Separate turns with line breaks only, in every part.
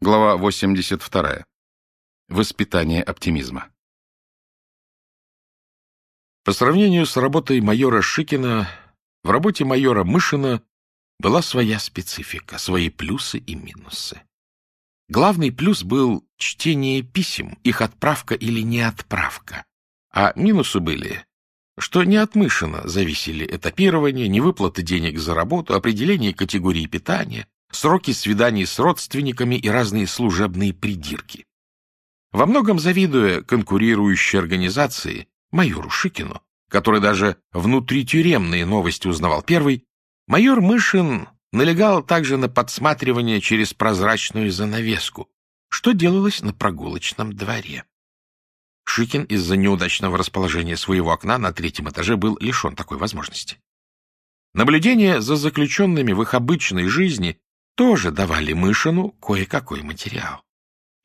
Глава 82. Воспитание оптимизма. По сравнению с работой майора Шикина, в работе майора Мышина была своя специфика, свои плюсы и минусы. Главный плюс был чтение писем, их отправка или неотправка, а минусы были, что не от Мышина зависели этапирование, невыплаты денег за работу, определение категории питания, сроки свиданий с родственниками и разные служебные придирки. Во многом завидуя конкурирующей организации, майору Шикину, который даже внутритюремные новости узнавал первый, майор Мышин налегал также на подсматривание через прозрачную занавеску, что делалось на прогулочном дворе. Шикин из-за неудачного расположения своего окна на третьем этаже был лишен такой возможности. Наблюдение за заключенными в их обычной жизни тоже давали Мышину кое-какой материал.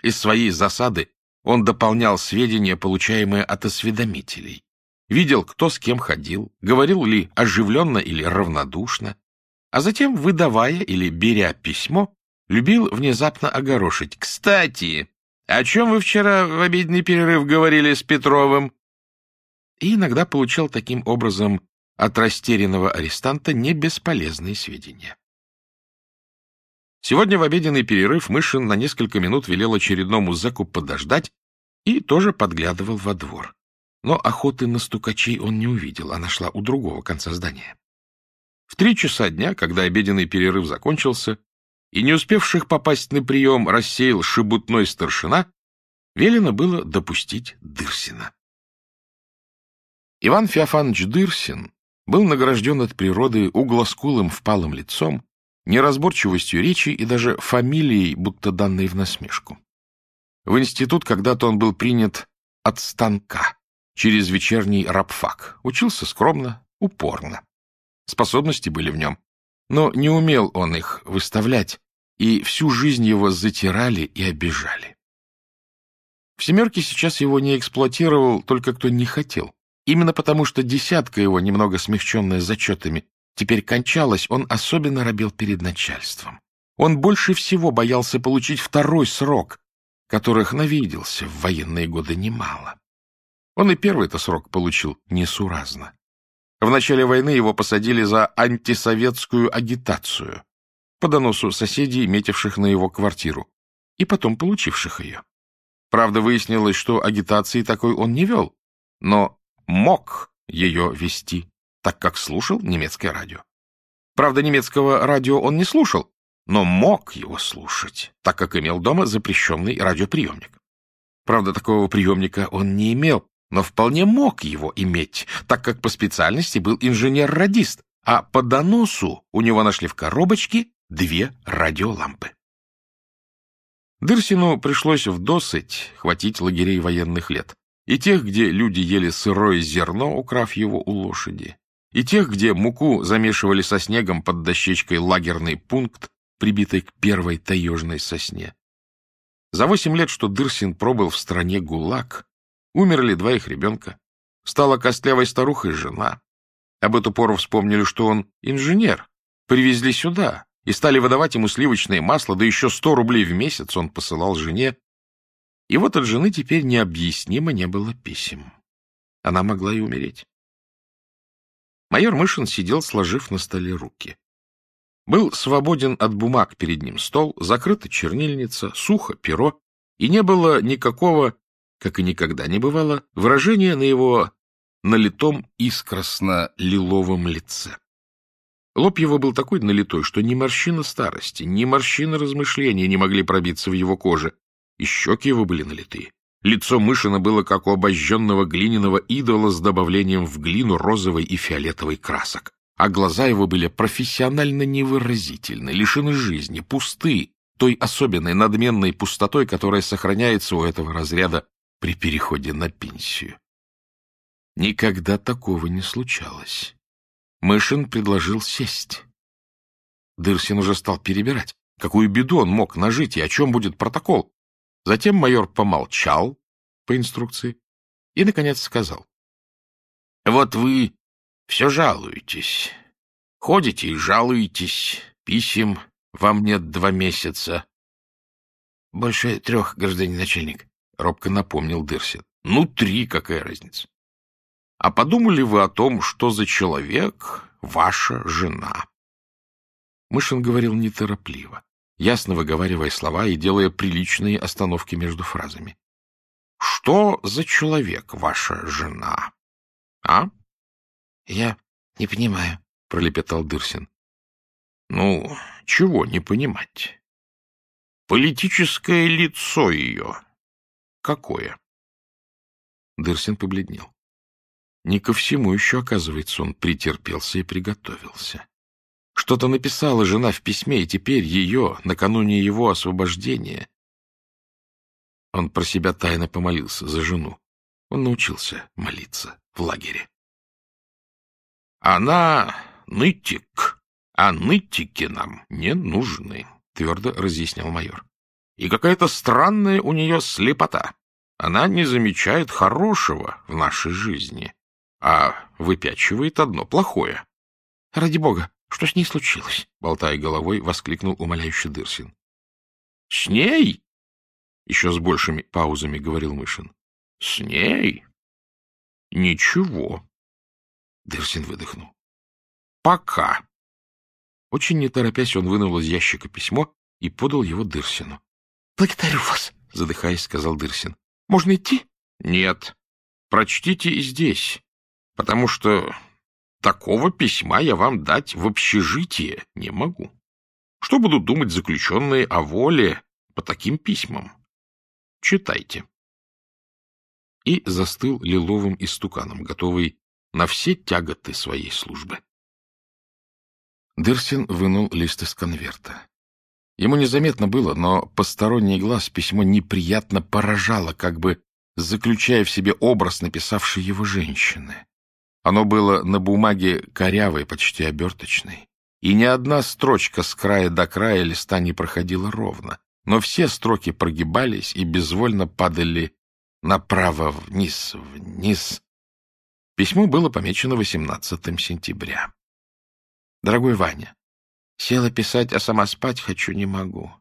Из своей засады он дополнял сведения, получаемые от осведомителей. Видел, кто с кем ходил, говорил ли оживленно или равнодушно, а затем, выдавая или беря письмо, любил внезапно огорошить. «Кстати, о чем вы вчера в обеденный перерыв говорили с Петровым?» И иногда получал таким образом от растерянного арестанта не бесполезные сведения. Сегодня в обеденный перерыв Мышин на несколько минут велел очередному зэку подождать и тоже подглядывал во двор. Но охоты на стукачей он не увидел, она шла у другого конца здания. В три часа дня, когда обеденный перерыв закончился, и не успевших попасть на прием рассеял шебутной старшина, велено было допустить Дырсина. Иван Феофанович Дырсин был награжден от природы углоскулым впалым лицом, неразборчивостью речи и даже фамилией, будто данной в насмешку. В институт когда-то он был принят от станка, через вечерний рабфак. Учился скромно, упорно. Способности были в нем, но не умел он их выставлять, и всю жизнь его затирали и обижали. В «семерке» сейчас его не эксплуатировал только кто не хотел. Именно потому, что десятка его, немного смягченная зачетами, теперь кончалась, он особенно робел перед начальством. Он больше всего боялся получить второй срок, которых навиделся в военные годы немало. Он и первый-то срок получил несуразно. В начале войны его посадили за антисоветскую агитацию по доносу соседей, метивших на его квартиру, и потом получивших ее. Правда, выяснилось, что агитации такой он не вел, но мог ее вести так как слушал немецкое радио. Правда, немецкого радио он не слушал, но мог его слушать, так как имел дома запрещенный радиоприемник. Правда, такого приемника он не имел, но вполне мог его иметь, так как по специальности был инженер-радист, а по доносу у него нашли в коробочке две радиолампы. Дырсину пришлось вдосыть хватить лагерей военных лет, и тех, где люди ели сырое зерно, украв его у лошади, и тех, где муку замешивали со снегом под дощечкой лагерный пункт, прибитый к первой таежной сосне. За восемь лет, что Дырсин пробыл в стране ГУЛАГ, умерли два их ребенка, стала костлявой старухой жена. Об эту пору вспомнили, что он инженер, привезли сюда и стали выдавать ему сливочное масло, да еще сто рублей в месяц он посылал жене. И вот от жены теперь необъяснимо не было писем. Она могла и умереть. Майор Мышин сидел, сложив на столе руки. Был свободен от бумаг перед ним стол, закрыта чернильница, сухо перо, и не было никакого, как и никогда не бывало, выражения на его налитом искросно-лиловом лице. Лоб его был такой налитой, что ни морщина старости, ни морщина размышления не могли пробиться в его коже, и щеки его были налитые. Лицо Мышина было как у обожженного глиняного идола с добавлением в глину розовой и фиолетовой красок, а глаза его были профессионально невыразительны, лишены жизни, пусты, той особенной надменной пустотой, которая сохраняется у этого разряда при переходе на пенсию. Никогда такого не случалось. Мышин предложил сесть. Дырсин уже стал перебирать, какую беду он мог нажить и о чем будет протокол. Затем майор помолчал по инструкции и, наконец, сказал. — Вот вы все жалуетесь. Ходите и жалуетесь. Писем вам нет два месяца.
— Больше трех, гражданин начальник, —
робко напомнил Дерсин. — Ну, три, какая разница? А подумали вы о том, что за человек ваша жена? Мышин говорил неторопливо, ясно выговаривая слова и делая приличные остановки между фразами. — Что за человек ваша жена? А?
— Я не понимаю, —
пролепетал Дырсин. — Ну, чего не понимать? Политическое лицо ее. Какое? Дырсин побледнел. Не ко всему еще, оказывается, он претерпелся и приготовился. Что-то написала жена в письме, и теперь ее, накануне его освобождения... Он про себя тайно помолился за жену. Он научился молиться в лагере. Она нытик, а нытики нам не нужны, — твердо разъяснял майор. И какая-то странная у нее слепота. Она не замечает хорошего в нашей жизни, а выпячивает одно плохое.
— Ради бога, что с ней случилось?
— болтая головой, воскликнул умоляющий Дырсин. — С ней? — еще с большими паузами говорил Мышин. — С ней? — Ничего. Дырсин выдохнул. — Пока. Очень не торопясь, он вынул из ящика письмо и подал его Дырсину.
— Благодарю вас, — задыхаясь, сказал Дырсин. — Можно идти?
— Нет. Прочтите и здесь, потому что такого письма я вам дать в общежитие не могу. Что будут думать заключенные о воле по таким письмам? Читайте. И застыл лиловым истуканом, готовый на все тяготы своей службы. Дырсин вынул лист из конверта. Ему незаметно было, но посторонний глаз письмо неприятно поражало, как бы заключая в себе образ написавшей его женщины. Оно было на бумаге корявой, почти оберточной, и ни одна строчка с края до края листа не проходила ровно, но все строки прогибались и безвольно падали направо, вниз, вниз, Письмо было помечено 18 сентября. «Дорогой Ваня, села писать, а сама спать хочу не могу.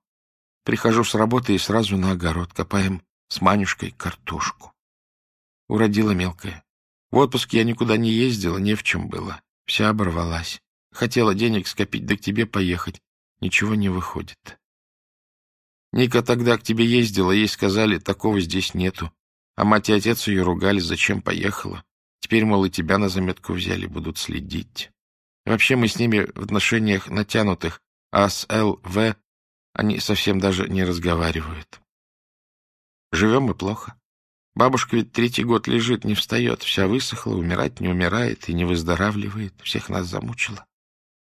Прихожу с работы и сразу на огород копаем с Манюшкой картошку. Уродила мелкая. В отпуск я никуда не ездила, не в чем было. Вся оборвалась. Хотела денег скопить, да к тебе поехать. Ничего не выходит. Ника тогда к тебе ездила, ей сказали, такого здесь нету. А мать и отец ее ругали, зачем поехала. Теперь, мол, и тебя на заметку взяли, будут следить. вообще мы с ними в отношениях натянутых, а с ЛВ они совсем даже не разговаривают. Живем мы плохо. Бабушка ведь третий год лежит, не встает, вся высохла, умирать не умирает и не выздоравливает, всех нас замучила.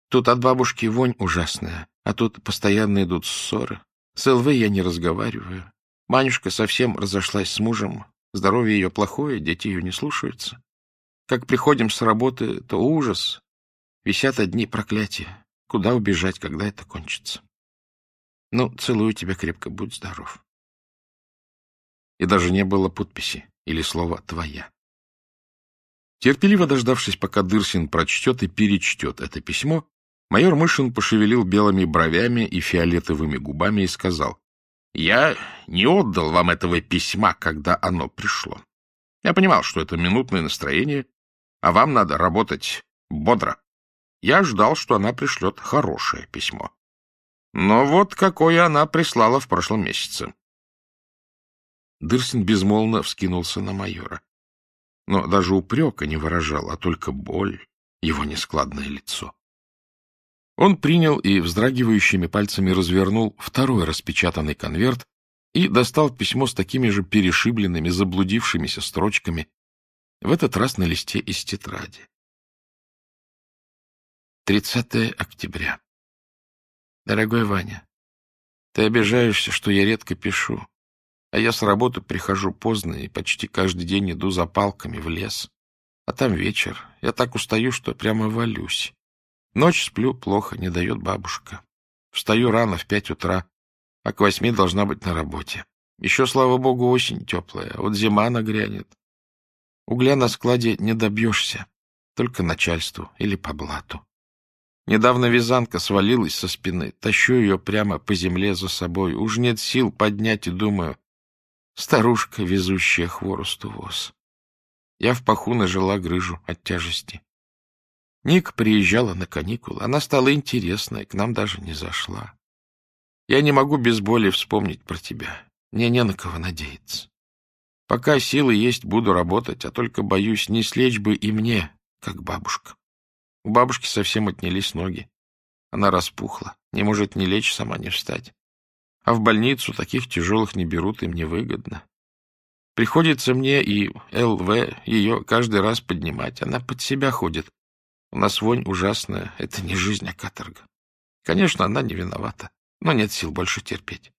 Тут от бабушки вонь ужасная, а тут постоянно идут ссоры. С ЛВ я не разговариваю. Манюшка совсем разошлась с мужем, здоровье ее плохое, дети ее не слушаются. Как приходим с работы, то ужас. Висят одни проклятия. Куда убежать, когда это кончится? Ну, целую тебя крепко, будь здоров. И даже не было подписи или слова «твоя». Терпеливо дождавшись, пока Дырсин прочтет и перечтет это письмо, майор Мышин пошевелил белыми бровями и фиолетовыми губами и сказал, «Я не отдал вам этого письма, когда оно пришло. Я понимал, что это минутное настроение, а вам надо работать бодро. Я ждал, что она пришлет хорошее письмо. Но вот какое она прислала в прошлом месяце. Дырсин безмолвно вскинулся на майора. Но даже упрека не выражал, а только боль, его нескладное лицо. Он принял и вздрагивающими пальцами развернул второй распечатанный конверт и достал письмо с такими же перешибленными, заблудившимися строчками, в этот раз на листе из тетради. 30 октября. Дорогой Ваня, ты обижаешься, что я редко пишу, а я с работы прихожу поздно и почти каждый день иду за палками в лес. А там вечер. Я так устаю, что прямо валюсь. Ночь сплю плохо, не дает бабушка. Встаю рано, в пять утра, а к восьми должна быть на работе. Еще, слава богу, осень теплая, вот зима нагрянет. Угля на складе не добьешься, только начальству или по блату. Недавно вязанка свалилась со спины. Тащу ее прямо по земле за собой. Уж нет сил поднять и думаю. Старушка, везущая хворосту воз. Я в паху нажила грыжу от тяжести. Ник приезжала на каникулы. Она стала интересной, к нам даже не зашла. Я не могу без боли вспомнить про тебя. Мне не на кого надеяться. Пока силы есть, буду работать, а только боюсь, не слечь бы и мне, как бабушка. У бабушки совсем отнялись ноги. Она распухла, не может ни лечь, сама не встать. А в больницу таких тяжелых не берут, им невыгодно. Приходится мне и ЛВ ее каждый раз поднимать. Она под себя ходит. У нас вонь ужасная. Это не жизнь, а каторга. Конечно, она не виновата, но нет сил больше терпеть.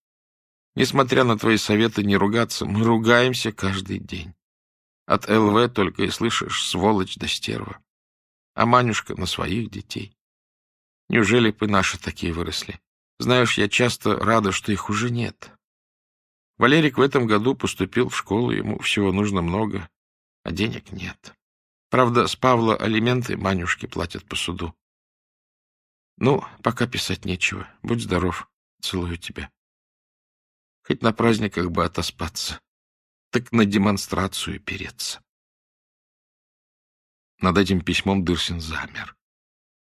Несмотря на твои советы не ругаться, мы ругаемся каждый день. От ЛВ только и слышишь сволочь да стерва. А Манюшка на своих детей. Неужели бы наши такие выросли? Знаешь, я часто рада, что их уже нет. Валерик в этом году поступил в школу, ему всего нужно много, а денег нет. Правда, с Павла алименты Манюшке платят по суду. Ну, пока писать нечего. Будь здоров. Целую тебя. Хоть на праздниках бы отоспаться, так на демонстрацию переться. Над этим письмом Дырсин замер.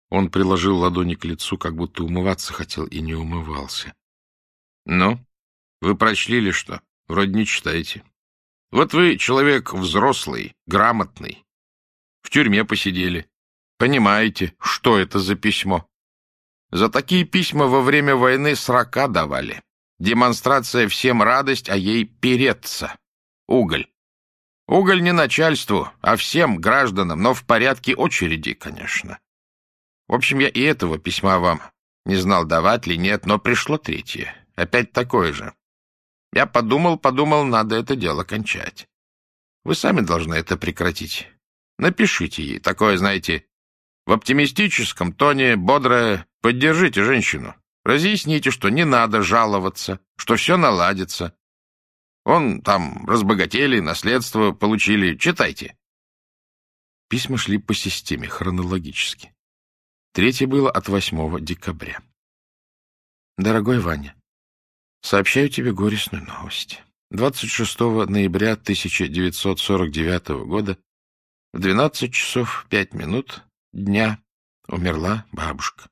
Он приложил ладони к лицу, как будто умываться хотел и не умывался. — Ну, вы прочли ли что? Вроде не читаете. Вот вы человек взрослый, грамотный. В тюрьме посидели. Понимаете, что это за письмо? За такие письма во время войны срока давали. Демонстрация всем радость, а ей переться. Уголь. Уголь не начальству, а всем гражданам, но в порядке очереди, конечно. В общем, я и этого письма вам не знал, давать ли нет, но пришло третье. Опять такое же. Я подумал, подумал, надо это дело кончать. Вы сами должны это прекратить. Напишите ей такое, знаете, в оптимистическом тоне, бодрое «поддержите женщину». Разъясните, что не надо жаловаться, что все наладится. Он там разбогатели, наследство получили. Читайте. Письма шли по системе, хронологически. Третье было от 8 декабря. Дорогой Ваня, сообщаю тебе горестную новость. 26 ноября 1949 года в 12 часов 5 минут дня умерла бабушка.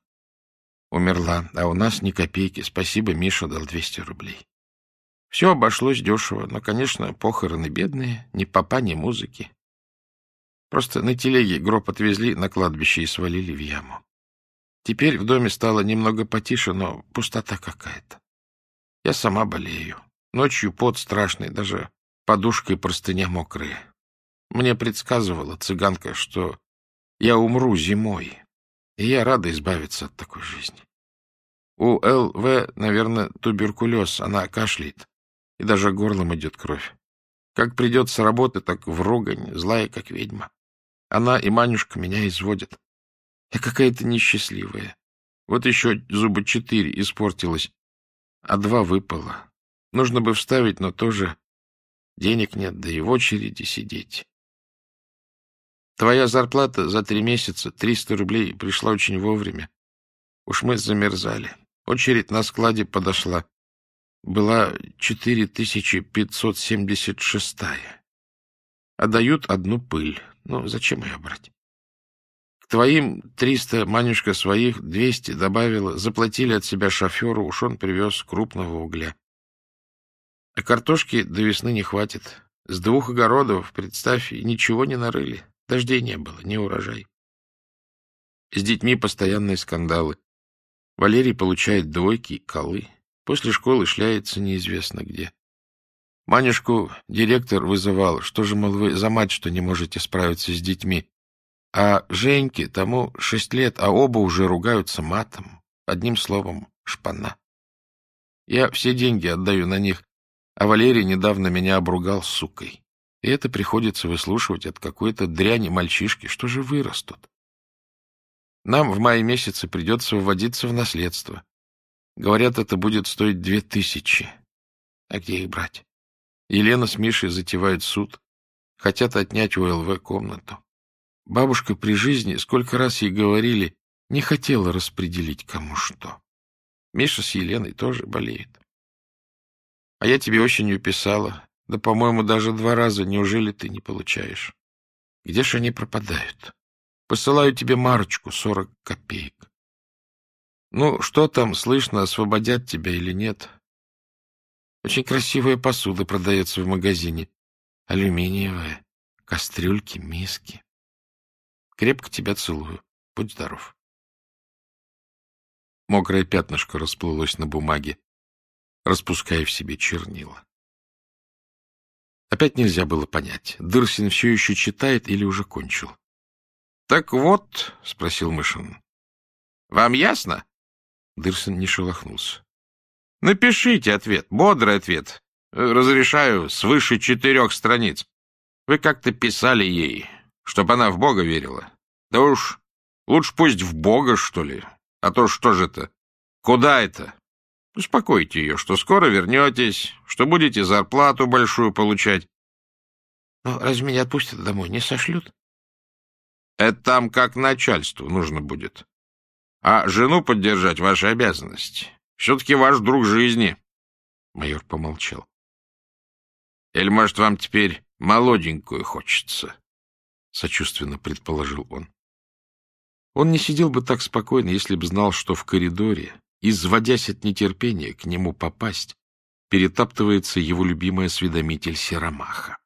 Умерла, а у нас ни копейки. Спасибо, Миша дал 200 рублей. Все обошлось дешево, но, конечно, похороны бедные, ни попа, ни музыки. Просто на телеге гроб отвезли на кладбище и свалили в яму. Теперь в доме стало немного потише, но пустота какая-то. Я сама болею. Ночью пот страшный, даже подушка и простыня мокрые. Мне предсказывала цыганка, что я умру зимой, и я рада избавиться от такой жизни. У ЛВ, наверное, туберкулез, она кашляет, и даже горлом идет кровь. Как придет с работы, так в ругань, злая, как ведьма. Она и Манюшка меня изводят. Я какая-то несчастливая. Вот еще зуба четыре испортилось, а два выпало. Нужно бы вставить, но тоже денег нет, да и в очереди сидеть. Твоя зарплата за три месяца, 300 рублей, пришла очень вовремя. Уж мы замерзали. Очередь на складе подошла. Была 4576-я. А дают одну пыль. Ну, зачем ее брать? Твоим 300, Манюшка, своих 200 добавила. Заплатили от себя шоферу, уж он привез крупного угля. А картошки до весны не хватит. С двух огородов, представь, ничего не нарыли. Дождей не было, не урожай. С детьми постоянные скандалы. Валерий получает двойки и колы. После школы шляется неизвестно где. Манюшку директор вызывал. Что же, мол, вы за мать, что не можете справиться с детьми? А Женьке тому шесть лет, а оба уже ругаются матом. Одним словом, шпана. Я все деньги отдаю на них, а Валерий недавно меня обругал сукой. И это приходится выслушивать от какой-то дряни мальчишки, что же вырастут. Нам в мае месяце придется вводиться в наследство. Говорят, это будет стоить две тысячи. А где их брать? Елена с Мишей затевают суд. Хотят отнять у ЛВ комнату. Бабушка при жизни, сколько раз ей говорили, не хотела распределить кому что. Миша с Еленой тоже болеет. А я тебе осенью писала. Да, по-моему, даже два раза. Неужели ты не получаешь? Где же они пропадают? Посылаю тебе марочку, сорок копеек. Ну, что там, слышно, освободят тебя или нет? Очень красивая посуда продается в магазине. Алюминиевая, кастрюльки, миски. Крепко тебя целую. Будь здоров. Мокрое пятнышко расплылось на бумаге, распуская в себе чернила. Опять нельзя было понять, Дырсин все еще читает или уже кончил. — Так вот, — спросил Мышин, — вам ясно? Дырсин не шелохнулся. — Напишите ответ, бодрый ответ. Разрешаю, свыше четырех страниц. Вы как-то писали ей, чтоб она в Бога верила. Да уж, лучше пусть в Бога, что ли. А то что же это? Куда это? Успокойте ее, что скоро вернетесь, что будете зарплату большую получать. Ну, разве меня отпустят домой, не сошлют? Это там как начальству нужно будет. А жену поддержать — ваша обязанность. Все-таки ваш друг жизни. Майор помолчал. Или, может, вам теперь молоденькую хочется? Сочувственно предположил он. Он не сидел бы так спокойно, если бы знал, что в коридоре, изводясь от нетерпения к нему попасть, перетаптывается его любимый осведомитель Серомаха.